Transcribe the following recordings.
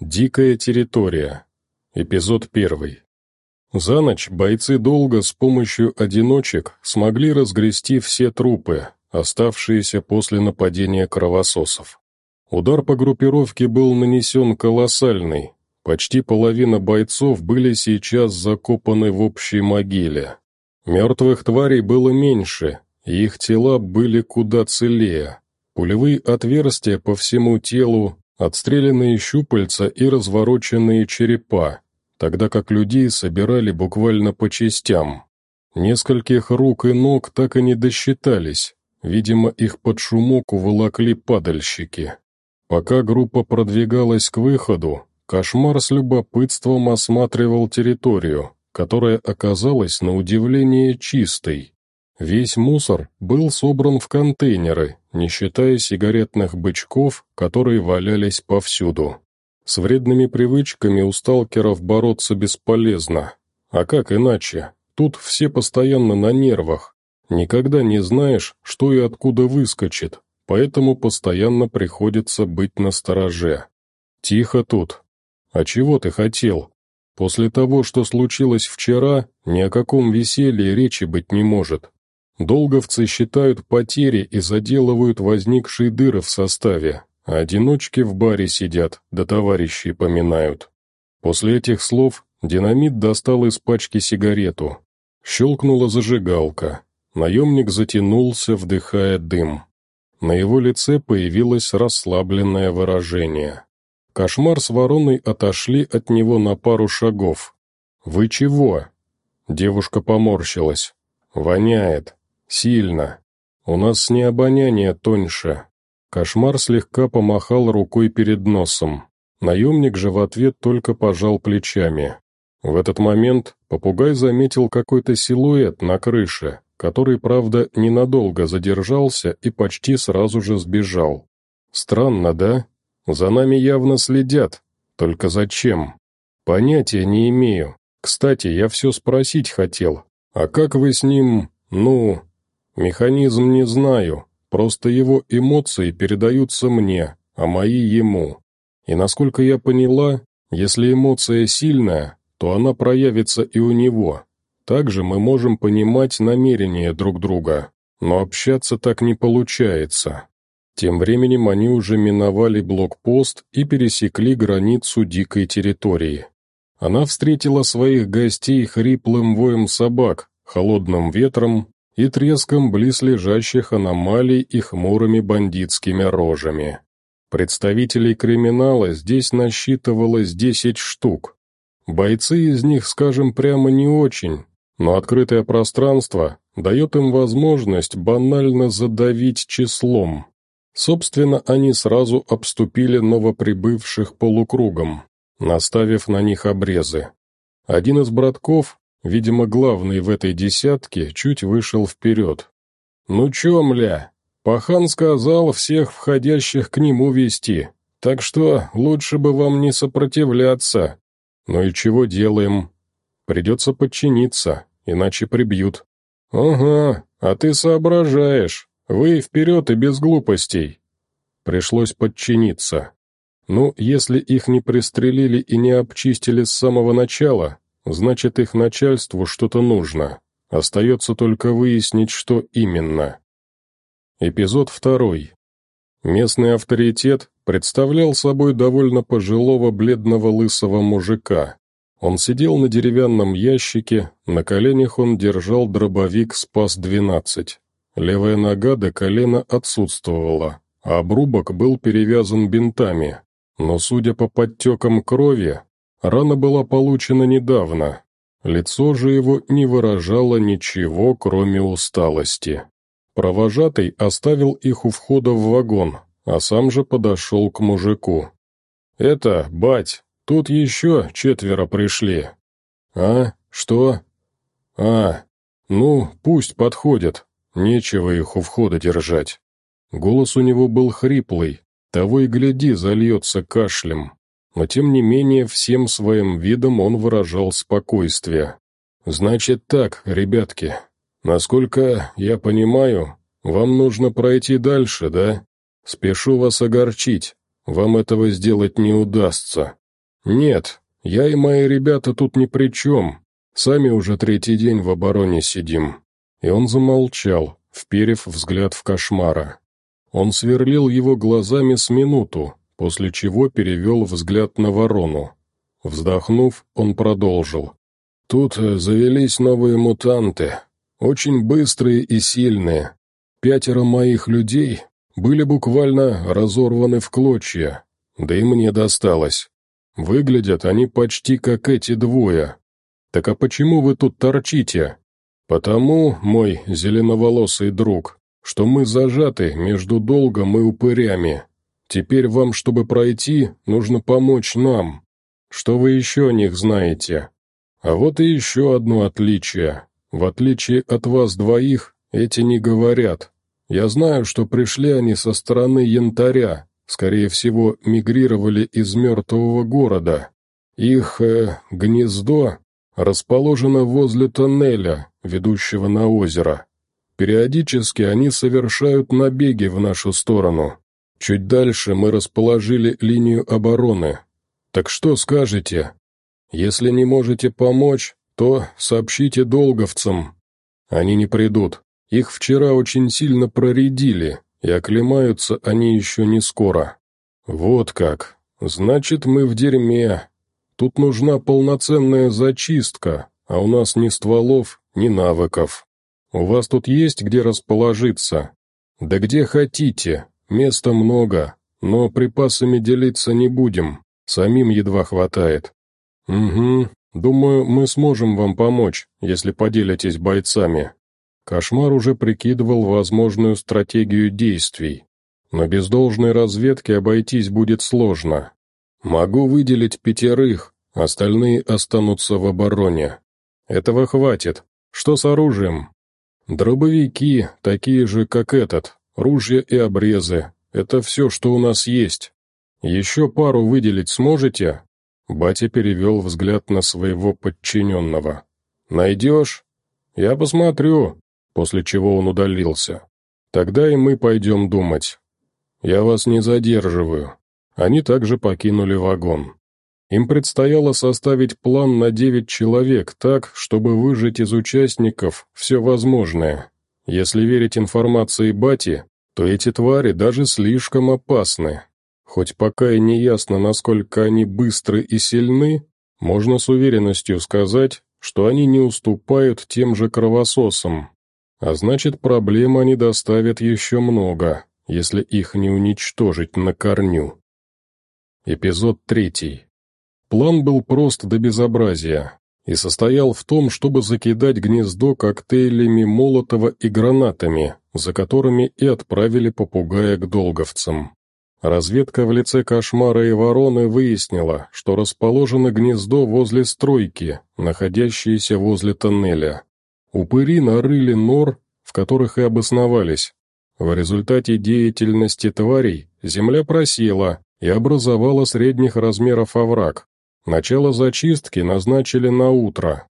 Дикая территория. Эпизод первый. За ночь бойцы долго с помощью одиночек смогли разгрести все трупы, оставшиеся после нападения кровососов. Удар по группировке был нанесен колоссальный. Почти половина бойцов были сейчас закопаны в общей могиле. Мертвых тварей было меньше, их тела были куда целее. Пулевые отверстия по всему телу, отстрелянные щупальца и развороченные черепа, тогда как людей собирали буквально по частям. Нескольких рук и ног так и не досчитались, видимо, их под шумок уволокли падальщики. Пока группа продвигалась к выходу, кошмар с любопытством осматривал территорию, которая оказалась на удивление чистой. Весь мусор был собран в контейнеры, не считая сигаретных бычков, которые валялись повсюду. С вредными привычками у сталкеров бороться бесполезно. А как иначе? Тут все постоянно на нервах. Никогда не знаешь, что и откуда выскочит, поэтому постоянно приходится быть настороже. Тихо тут. А чего ты хотел? После того, что случилось вчера, ни о каком веселье речи быть не может. Долговцы считают потери и заделывают возникшие дыры в составе, а одиночки в баре сидят, да товарищей поминают. После этих слов динамит достал из пачки сигарету. Щелкнула зажигалка. Наемник затянулся, вдыхая дым. На его лице появилось расслабленное выражение. Кошмар с вороной отошли от него на пару шагов. «Вы чего?» Девушка поморщилась. «Воняет. «Сильно. У нас не обоняние тоньше». Кошмар слегка помахал рукой перед носом. Наемник же в ответ только пожал плечами. В этот момент попугай заметил какой-то силуэт на крыше, который, правда, ненадолго задержался и почти сразу же сбежал. «Странно, да? За нами явно следят. Только зачем? Понятия не имею. Кстати, я все спросить хотел. А как вы с ним, ну, Механизм не знаю, просто его эмоции передаются мне, а мои ему. И насколько я поняла, если эмоция сильная, то она проявится и у него. Также мы можем понимать намерения друг друга, но общаться так не получается. Тем временем они уже миновали блокпост и пересекли границу дикой территории. Она встретила своих гостей хриплым воем собак, холодным ветром и треском близлежащих аномалий и хмурыми бандитскими рожами. Представителей криминала здесь насчитывалось десять штук. Бойцы из них, скажем прямо, не очень, но открытое пространство дает им возможность банально задавить числом. Собственно, они сразу обступили новоприбывших полукругом, наставив на них обрезы. Один из братков, Видимо, главный в этой десятке чуть вышел вперед. «Ну чё, мля, пахан сказал всех входящих к нему вести, так что лучше бы вам не сопротивляться. Ну и чего делаем? Придется подчиниться, иначе прибьют». «Ага, а ты соображаешь. Вы вперед и без глупостей». Пришлось подчиниться. Ну, если их не пристрелили и не обчистили с самого начала, Значит, их начальству что-то нужно. Остается только выяснить, что именно. Эпизод второй. Местный авторитет представлял собой довольно пожилого бледного лысого мужика. Он сидел на деревянном ящике, на коленях он держал дробовик «Спас-12». Левая нога до колена отсутствовала, а обрубок был перевязан бинтами. Но, судя по подтекам крови, Рана была получена недавно. Лицо же его не выражало ничего, кроме усталости. Провожатый оставил их у входа в вагон, а сам же подошел к мужику. «Это, бать, тут еще четверо пришли». «А? Что?» «А, ну, пусть подходят, нечего их у входа держать». Голос у него был хриплый, того и гляди, зальется кашлем но тем не менее всем своим видом он выражал спокойствие. «Значит так, ребятки, насколько я понимаю, вам нужно пройти дальше, да? Спешу вас огорчить, вам этого сделать не удастся. «Нет, я и мои ребята тут ни при чем. Сами уже третий день в обороне сидим». И он замолчал, вперев взгляд в кошмара. Он сверлил его глазами с минуту, после чего перевел взгляд на ворону. Вздохнув, он продолжил. «Тут завелись новые мутанты, очень быстрые и сильные. Пятеро моих людей были буквально разорваны в клочья, да и мне досталось. Выглядят они почти как эти двое. Так а почему вы тут торчите? Потому, мой зеленоволосый друг, что мы зажаты между долгом и упырями. Теперь вам, чтобы пройти, нужно помочь нам. Что вы еще о них знаете? А вот и еще одно отличие. В отличие от вас двоих, эти не говорят. Я знаю, что пришли они со стороны янтаря, скорее всего, мигрировали из мертвого города. Их э, гнездо расположено возле тоннеля, ведущего на озеро. Периодически они совершают набеги в нашу сторону. Чуть дальше мы расположили линию обороны. Так что скажете? Если не можете помочь, то сообщите долговцам. Они не придут. Их вчера очень сильно проредили, и оклемаются они еще не скоро. Вот как. Значит, мы в дерьме. Тут нужна полноценная зачистка, а у нас ни стволов, ни навыков. У вас тут есть где расположиться? Да где хотите, места много, но припасами делиться не будем, самим едва хватает. Угу, Думаю, мы сможем вам помочь, если поделитесь бойцами. Кошмар уже прикидывал возможную стратегию действий, но без должной разведки обойтись будет сложно. Могу выделить пятерых, остальные останутся в обороне. Этого хватит. Что с оружием? Дробовики, такие же, как этот, ружья и обрезы. Это все, что у нас есть. Еще пару выделить сможете? Батя перевел взгляд на своего подчиненного. «Найдешь?» «Я посмотрю», после чего он удалился. «Тогда и мы пойдем думать. Я вас не задерживаю». Они также покинули вагон. Им предстояло составить план на девять человек так, чтобы выжить из участников все возможное. Если верить информации Бати, то эти твари даже слишком опасны. Хоть пока и не ясно, насколько они быстры и сильны, можно с уверенностью сказать, что они не уступают тем же кровососам. А значит, проблем они доставят еще много, если их не уничтожить на корню. Эпизод третий. План был прост до безобразия и состоял в том, чтобы закидать гнездо коктейлями Молотова и гранатами, за которыми и отправили попугая к долговцам. Разведка в лице кошмара и вороны выяснила, что расположено гнездо возле стройки, находящееся возле тоннеля. Упыри нарыли нор, в которых и обосновались. В результате деятельности тварей земля просела и образовала средних размеров овраг. Начало зачистки назначили на утро.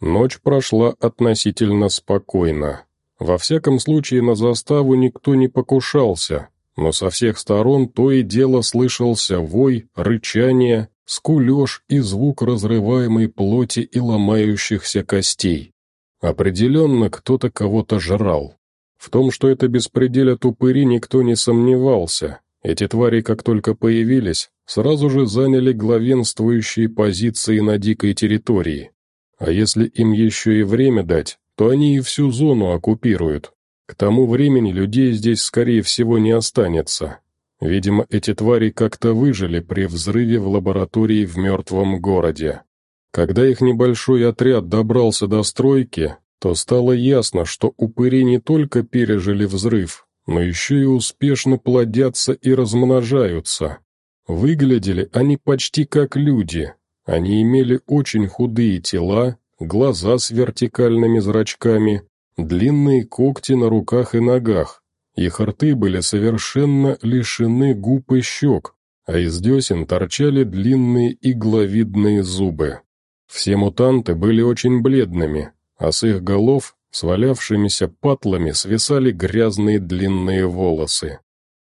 Ночь прошла относительно спокойно. Во всяком случае на заставу никто не покушался, но со всех сторон то и дело слышался вой, рычание, скулеж и звук разрываемой плоти и ломающихся костей. Определенно кто-то кого-то жрал. В том, что это беспределя тупыри, никто не сомневался. Эти твари, как только появились, сразу же заняли главенствующие позиции на дикой территории. А если им еще и время дать, то они и всю зону оккупируют, к тому времени людей здесь, скорее всего, не останется. Видимо, эти твари как-то выжили при взрыве в лаборатории в мертвом городе. Когда их небольшой отряд добрался до стройки, то стало ясно, что упыри не только пережили взрыв, но еще и успешно плодятся и размножаются. Выглядели они почти как люди. Они имели очень худые тела, глаза с вертикальными зрачками, длинные когти на руках и ногах. Их рты были совершенно лишены губ и щек, а из десен торчали длинные игловидные зубы. Все мутанты были очень бледными, а с их голов, свалявшимися патлами, свисали грязные длинные волосы.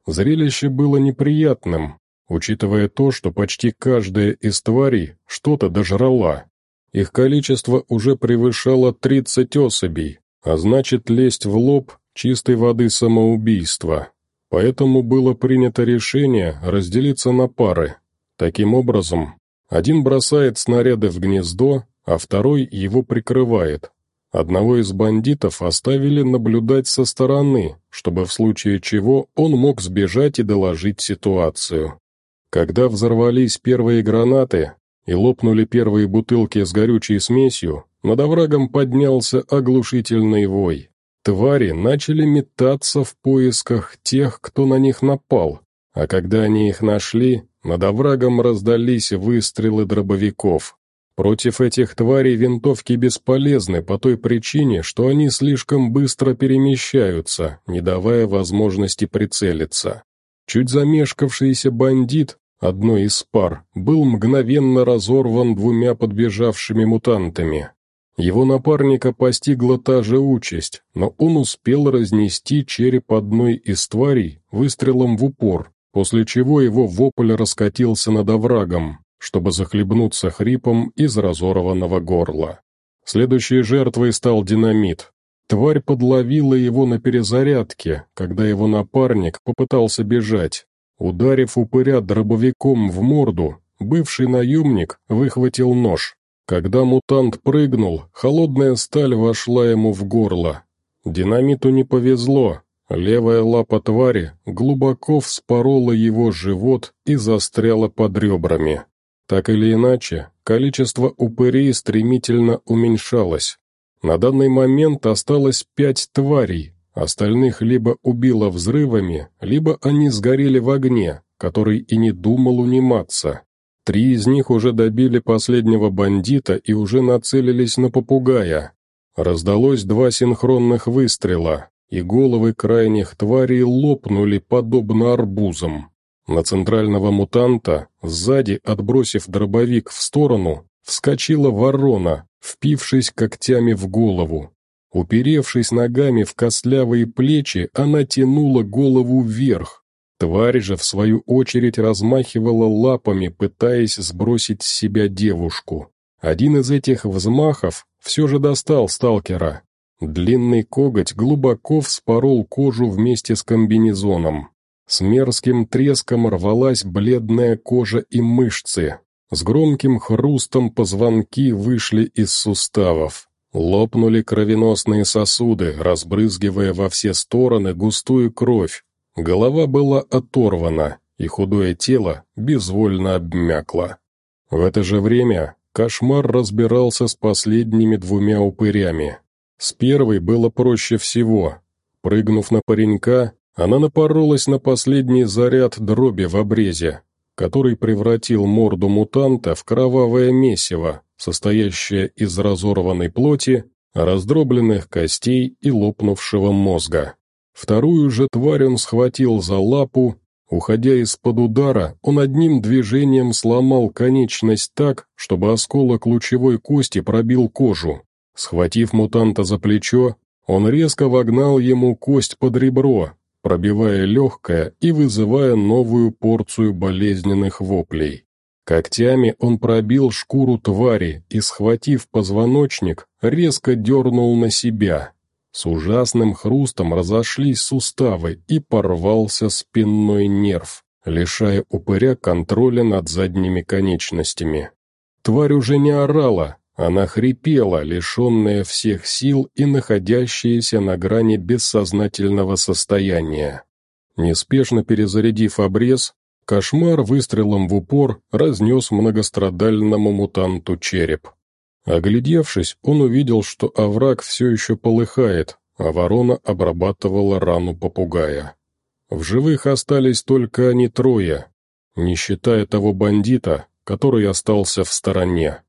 Зрелище было неприятным, учитывая то, что почти каждая из тварей что-то дожрала. Их количество уже превышало 30 особей, а значит лезть в лоб чистой воды самоубийства. Поэтому было принято решение разделиться на пары. Таким образом, один бросает снаряды в гнездо, а второй его прикрывает. Одного из бандитов оставили наблюдать со стороны, чтобы в случае чего он мог сбежать и доложить ситуацию. Когда взорвались первые гранаты и лопнули первые бутылки с горючей смесью, над оврагом поднялся оглушительный вой. Твари начали метаться в поисках тех, кто на них напал, а когда они их нашли, над оврагом раздались выстрелы дробовиков. Против этих тварей винтовки бесполезны по той причине, что они слишком быстро перемещаются, не давая возможности прицелиться. Чуть замешкавшийся бандит, одной из пар, был мгновенно разорван двумя подбежавшими мутантами. Его напарника постигла та же участь, но он успел разнести череп одной из тварей выстрелом в упор, после чего его вопль раскатился над оврагом, чтобы захлебнуться хрипом из разорванного горла. Следующей жертвой стал динамит. Тварь подловила его на перезарядке, когда его напарник попытался бежать. Ударив упыря дробовиком в морду, бывший наемник выхватил нож. Когда мутант прыгнул, холодная сталь вошла ему в горло. Динамиту не повезло. Левая лапа твари глубоко вспорола его живот и застряла под ребрами. Так или иначе, количество упырей стремительно уменьшалось. На данный момент осталось пять тварей, остальных либо убило взрывами, либо они сгорели в огне, который и не думал униматься. Три из них уже добили последнего бандита и уже нацелились на попугая. Раздалось два синхронных выстрела, и головы крайних тварей лопнули подобно арбузам. На центрального мутанта, сзади, отбросив дробовик в сторону, вскочила ворона, впившись когтями в голову. Уперевшись ногами в костлявые плечи, она тянула голову вверх, Тварь же, в свою очередь, размахивала лапами, пытаясь сбросить с себя девушку. Один из этих взмахов все же достал сталкера. Длинный коготь глубоко вспорол кожу вместе с комбинезоном. С мерзким треском рвалась бледная кожа и мышцы. С громким хрустом позвонки вышли из суставов. Лопнули кровеносные сосуды, разбрызгивая во все стороны густую кровь, Голова была оторвана, и худое тело безвольно обмякло. В это же время кошмар разбирался с последними двумя упырями. С первой было проще всего. Прыгнув на паренька, она напоролась на последний заряд дроби в обрезе, который превратил морду мутанта в кровавое месиво, состоящее из разорванной плоти, раздробленных костей и лопнувшего мозга. Вторую же тварь он схватил за лапу. Уходя из-под удара, он одним движением сломал конечность так, чтобы осколок лучевой кости пробил кожу. Схватив мутанта за плечо, он резко вогнал ему кость под ребро, пробивая легкое и вызывая новую порцию болезненных воплей. Когтями он пробил шкуру твари и, схватив позвоночник, резко дернул на себя. С ужасным хрустом разошлись суставы и порвался спинной нерв, лишая упыря контроля над задними конечностями. Тварь уже не орала, она хрипела, лишенная всех сил и находящаяся на грани бессознательного состояния. Неспешно перезарядив обрез, кошмар выстрелом в упор разнес многострадальному мутанту череп. Оглядевшись, он увидел, что овраг все еще полыхает, а ворона обрабатывала рану попугая. В живых остались только они трое, не считая того бандита, который остался в стороне.